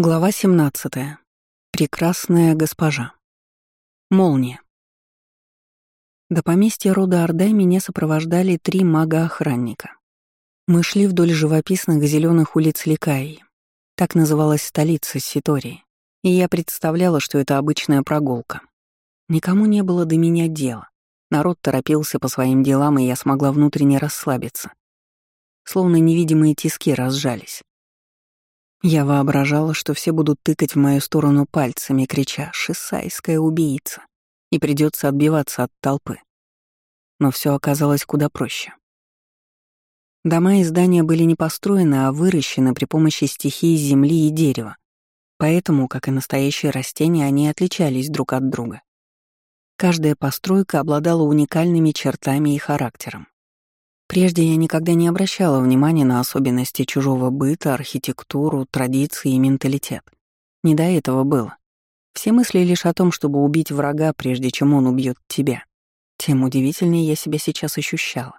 Глава 17. Прекрасная госпожа. Молния. До поместья рода Ордай меня сопровождали три мага-охранника. Мы шли вдоль живописных зеленых улиц Ликаи. Так называлась столица Ситории. И я представляла, что это обычная прогулка. Никому не было до меня дела. Народ торопился по своим делам, и я смогла внутренне расслабиться. Словно невидимые тиски разжались. Я воображала, что все будут тыкать в мою сторону пальцами, крича «Шисайская убийца!» и придется отбиваться от толпы. Но все оказалось куда проще. Дома и здания были не построены, а выращены при помощи стихии земли и дерева, поэтому, как и настоящие растения, они отличались друг от друга. Каждая постройка обладала уникальными чертами и характером. Прежде я никогда не обращала внимания на особенности чужого быта, архитектуру, традиции и менталитет. Не до этого было. Все мысли лишь о том, чтобы убить врага, прежде чем он убьет тебя. Тем удивительнее я себя сейчас ощущала.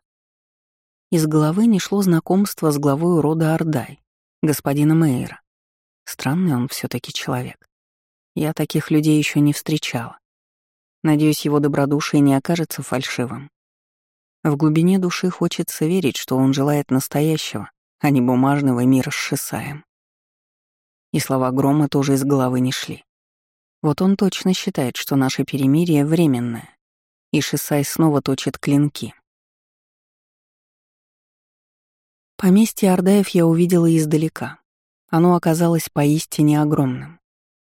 Из головы не шло знакомство с главой рода Ордай, господина Мейера. Странный он все таки человек. Я таких людей еще не встречала. Надеюсь, его добродушие не окажется фальшивым. В глубине души хочется верить, что он желает настоящего, а не бумажного мира с Шисаем. И слова Грома тоже из головы не шли. Вот он точно считает, что наше перемирие временное, и Шисай снова точит клинки. Поместье Ордаев я увидела издалека. Оно оказалось поистине огромным,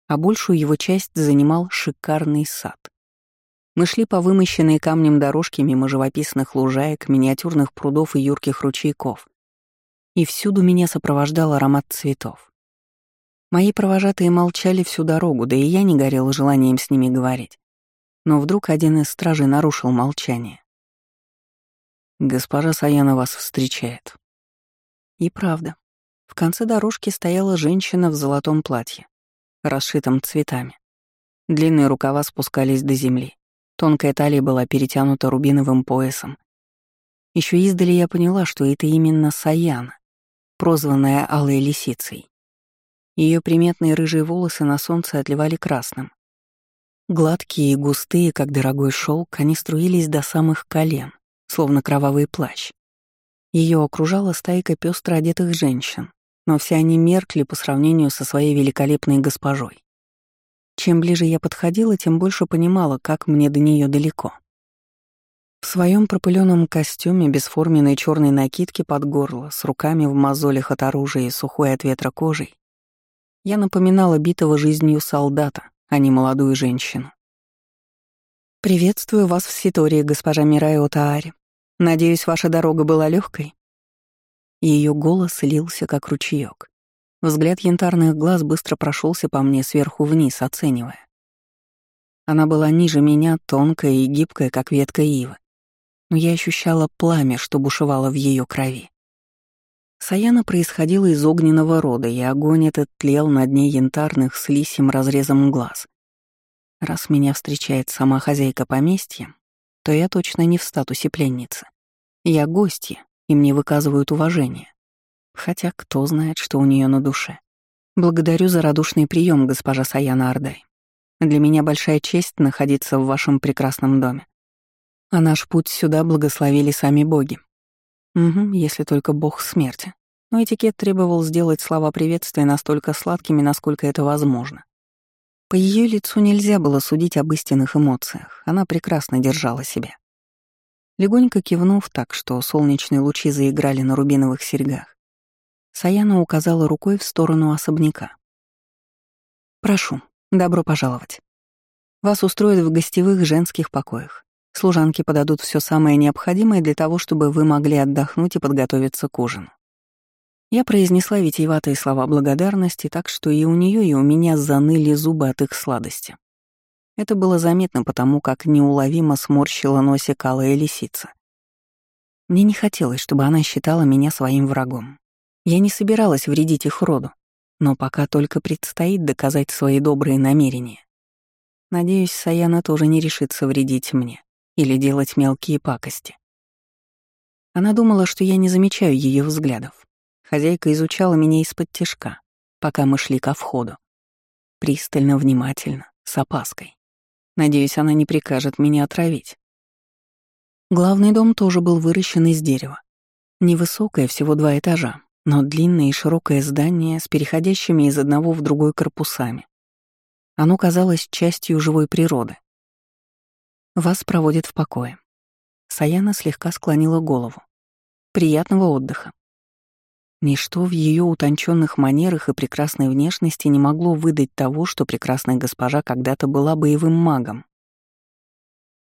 а большую его часть занимал шикарный сад. Мы шли по вымощенной камнем дорожке мимо живописных лужаек, миниатюрных прудов и юрких ручейков. И всюду меня сопровождал аромат цветов. Мои провожатые молчали всю дорогу, да и я не горела желанием с ними говорить. Но вдруг один из стражей нарушил молчание. «Госпожа Саяна вас встречает». И правда. В конце дорожки стояла женщина в золотом платье, расшитом цветами. Длинные рукава спускались до земли. Тонкая талия была перетянута рубиновым поясом. Еще издали я поняла, что это именно Саяна, прозванная Алой Лисицей. Ее приметные рыжие волосы на солнце отливали красным. Гладкие и густые, как дорогой шелк, они струились до самых колен, словно кровавый плащ. Ее окружала стайка пестро одетых женщин, но все они меркли по сравнению со своей великолепной госпожой. Чем ближе я подходила, тем больше понимала, как мне до нее далеко. В своем пропыленном костюме, бесформенной черной накидке под горло, с руками в мозолях от оружия и сухой от ветра кожей, я напоминала битого жизнью солдата, а не молодую женщину. «Приветствую вас в Ситории, госпожа Мирайо Таари. Надеюсь, ваша дорога была легкой. Ее голос лился, как ручеек. Взгляд янтарных глаз быстро прошелся по мне сверху вниз, оценивая. Она была ниже меня, тонкая и гибкая, как ветка ивы. Но я ощущала пламя, что бушевало в ее крови. Саяна происходила из огненного рода, и огонь этот тлел на дне янтарных с лисьим разрезом глаз. Раз меня встречает сама хозяйка поместья, то я точно не в статусе пленницы. Я гостья, и мне выказывают уважение. Хотя кто знает, что у нее на душе. Благодарю за радушный прием, госпожа Саяна Ардай. Для меня большая честь находиться в вашем прекрасном доме. А наш путь сюда благословили сами боги. Угу, если только бог смерти. Но этикет требовал сделать слова приветствия настолько сладкими, насколько это возможно. По ее лицу нельзя было судить об истинных эмоциях. Она прекрасно держала себя. Легонько кивнув так, что солнечные лучи заиграли на рубиновых серьгах, Саяна указала рукой в сторону особняка. «Прошу, добро пожаловать. Вас устроят в гостевых женских покоях. Служанки подадут все самое необходимое для того, чтобы вы могли отдохнуть и подготовиться к ужину». Я произнесла витиеватые слова благодарности, так что и у нее, и у меня заныли зубы от их сладости. Это было заметно потому, как неуловимо сморщила носик алая лисица. Мне не хотелось, чтобы она считала меня своим врагом. Я не собиралась вредить их роду, но пока только предстоит доказать свои добрые намерения. Надеюсь, Саяна тоже не решится вредить мне или делать мелкие пакости. Она думала, что я не замечаю ее взглядов. Хозяйка изучала меня из-под тишка, пока мы шли ко входу. Пристально, внимательно, с опаской. Надеюсь, она не прикажет меня отравить. Главный дом тоже был выращен из дерева. Невысокое, всего два этажа, но длинное и широкое здание с переходящими из одного в другой корпусами. Оно казалось частью живой природы. Вас проводят в покое. Саяна слегка склонила голову. Приятного отдыха. Ничто в ее утонченных манерах и прекрасной внешности не могло выдать того, что прекрасная госпожа когда-то была боевым магом.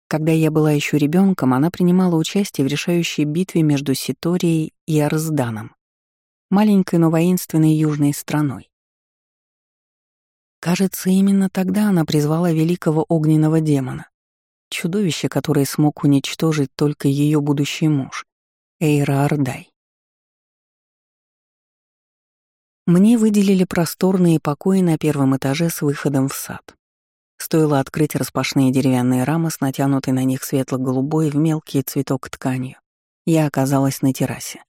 Когда я была еще ребенком, она принимала участие в решающей битве между Ситорией и Арсданом, маленькой, но воинственной южной страной. Кажется, именно тогда она призвала великого огненного демона, чудовище, которое смог уничтожить только ее будущий муж, Эйра Ардай. Мне выделили просторные покои на первом этаже с выходом в сад. Стоило открыть распашные деревянные рамы с натянутой на них светло-голубой в мелкий цветок тканью. Я оказалась на террасе.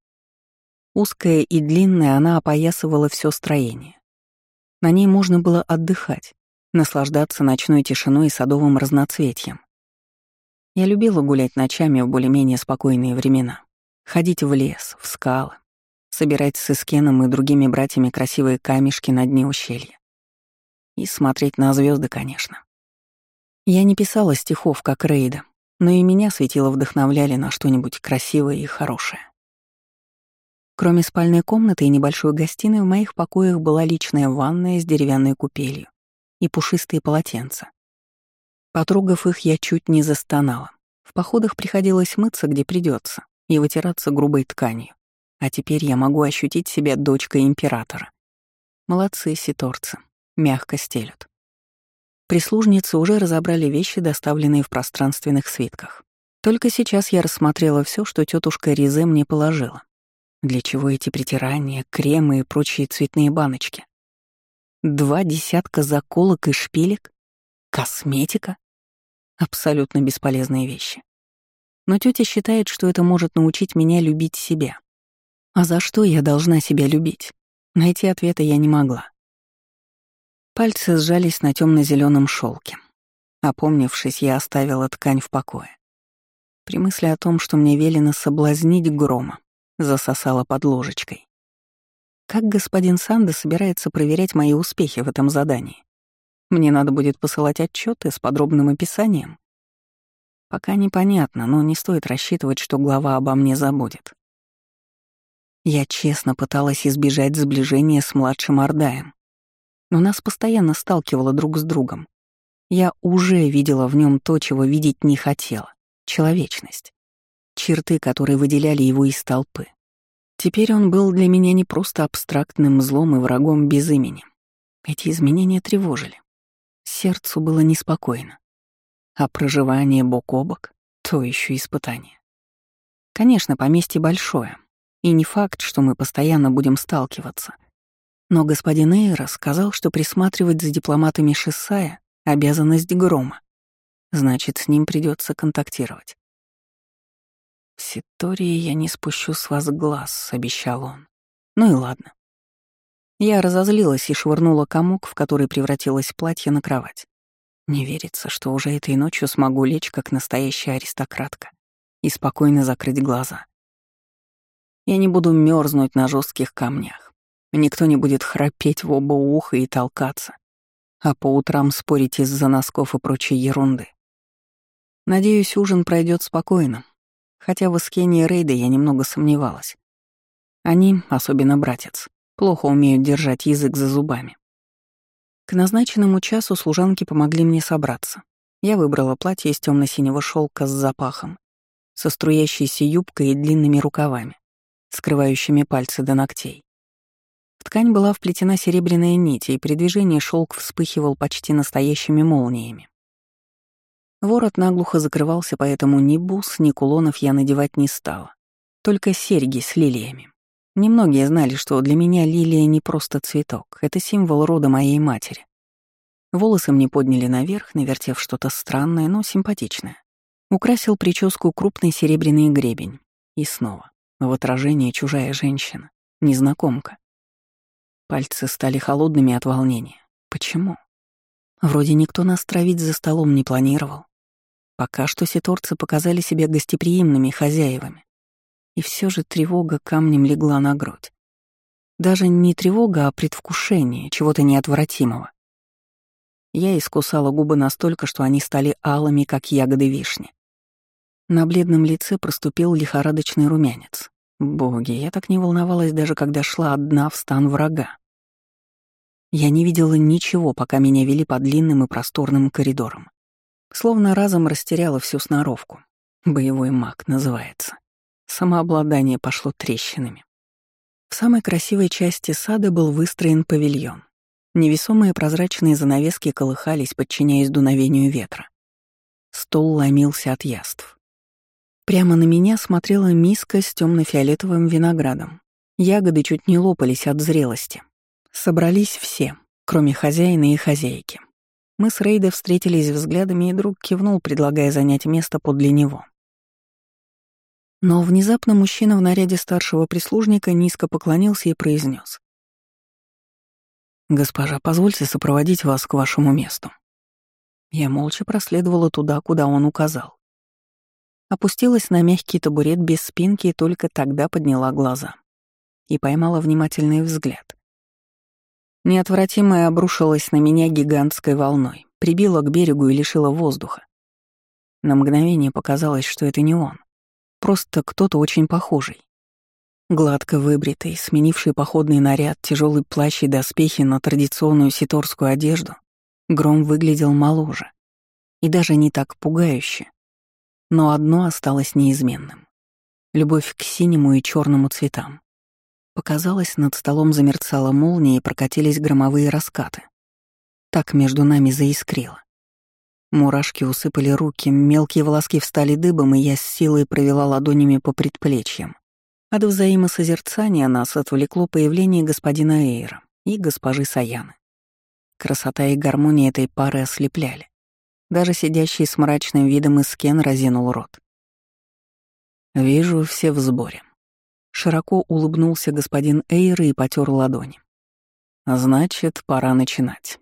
Узкая и длинная она опоясывала все строение. На ней можно было отдыхать, наслаждаться ночной тишиной и садовым разноцветием. Я любила гулять ночами в более-менее спокойные времена. Ходить в лес, в скалы, собирать с Искеном и другими братьями красивые камешки на дне ущелья. И смотреть на звезды, конечно. Я не писала стихов, как Рейда, но и меня светило вдохновляли на что-нибудь красивое и хорошее. Кроме спальной комнаты и небольшой гостиной, в моих покоях была личная ванная с деревянной купелью и пушистые полотенца. Потрогав их, я чуть не застонала. В походах приходилось мыться, где придется, и вытираться грубой тканью. А теперь я могу ощутить себя дочкой императора. Молодцы ситорцы, мягко стелют. Прислужницы уже разобрали вещи, доставленные в пространственных свитках. Только сейчас я рассмотрела все, что тетушка Ризе мне положила. Для чего эти притирания, кремы и прочие цветные баночки? Два десятка заколок и шпилек? Косметика? Абсолютно бесполезные вещи. Но тетя считает, что это может научить меня любить себя. А за что я должна себя любить? Найти ответа я не могла. Пальцы сжались на темно-зеленом шелке. Опомнившись, я оставила ткань в покое. При мысли о том, что мне велено соблазнить грома, засосала под ложечкой. Как господин Санда собирается проверять мои успехи в этом задании? Мне надо будет посылать отчеты с подробным описанием. Пока непонятно, но не стоит рассчитывать, что глава обо мне забудет. Я честно пыталась избежать сближения с младшим Ордаем. Но нас постоянно сталкивало друг с другом. Я уже видела в нем то, чего видеть не хотела — человечность. Черты, которые выделяли его из толпы. Теперь он был для меня не просто абстрактным злом и врагом без имени. Эти изменения тревожили. Сердцу было неспокойно. А проживание бок о бок — то еще испытание. Конечно, поместье большое, и не факт, что мы постоянно будем сталкиваться. Но господин Эйра сказал, что присматривать за дипломатами Шиссая — обязанность Грома. Значит, с ним придется контактировать. «В Ситории я не спущу с вас глаз», — обещал он. Ну и ладно. Я разозлилась и швырнула комок, в который превратилось платье на кровать. Не верится, что уже этой ночью смогу лечь, как настоящая аристократка, и спокойно закрыть глаза. Я не буду мерзнуть на жестких камнях. Никто не будет храпеть в оба уха и толкаться, а по утрам спорить из-за носков и прочей ерунды. Надеюсь, ужин пройдет спокойно, хотя в Искене и Рейде я немного сомневалась. Они, особенно братец, плохо умеют держать язык за зубами. К назначенному часу служанки помогли мне собраться. Я выбрала платье из темно синего шелка с запахом, со струящейся юбкой и длинными рукавами скрывающими пальцы до ногтей. В ткань была вплетена серебряная нить, и при движении шелк вспыхивал почти настоящими молниями. Ворот наглухо закрывался, поэтому ни бус, ни кулонов я надевать не стала. Только серьги с лилиями. Немногие знали, что для меня лилия не просто цветок, это символ рода моей матери. Волосы мне подняли наверх, навертев что-то странное, но симпатичное. Украсил прическу крупный серебряный гребень. И снова. В отражении чужая женщина, незнакомка. Пальцы стали холодными от волнения. Почему? Вроде никто нас травить за столом не планировал. Пока что ситорцы показали себя гостеприимными хозяевами. И все же тревога камнем легла на грудь. Даже не тревога, а предвкушение чего-то неотвратимого. Я искусала губы настолько, что они стали алыми, как ягоды вишни. На бледном лице проступил лихорадочный румянец. Боги, я так не волновалась даже когда шла одна в стан врага. Я не видела ничего, пока меня вели по длинным и просторным коридорам. Словно разом растеряла всю сноровку. Боевой маг называется. Самообладание пошло трещинами. В самой красивой части сада был выстроен павильон. Невесомые прозрачные занавески колыхались, подчиняясь дуновению ветра. Стол ломился от яств. Прямо на меня смотрела миска с темно-фиолетовым виноградом. Ягоды чуть не лопались от зрелости. Собрались все, кроме хозяина и хозяйки. Мы с Рейдой встретились взглядами, и друг кивнул, предлагая занять место подле него. Но внезапно мужчина в наряде старшего прислужника низко поклонился и произнес: «Госпожа, позвольте сопроводить вас к вашему месту». Я молча проследовала туда, куда он указал. Опустилась на мягкий табурет без спинки и только тогда подняла глаза. И поймала внимательный взгляд. Неотвратимое обрушилось на меня гигантской волной, прибило к берегу и лишило воздуха. На мгновение показалось, что это не он. Просто кто-то очень похожий. Гладко выбритый, сменивший походный наряд, тяжелый плащ и доспехи на традиционную ситорскую одежду, Гром выглядел моложе. И даже не так пугающе. Но одно осталось неизменным. Любовь к синему и черному цветам. Показалось, над столом замерцала молния и прокатились громовые раскаты. Так между нами заискрило. Мурашки усыпали руки, мелкие волоски встали дыбом, и я с силой провела ладонями по предплечьям. От взаимосозерцания нас отвлекло появление господина Эйра и госпожи Саяны. Красота и гармония этой пары ослепляли. Даже сидящий с мрачным видом Искен разинул рот. «Вижу, все в сборе», Широко улыбнулся господин Эйр и потер ладони. «Значит, пора начинать».